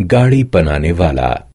गाड़ी बनाने वाला।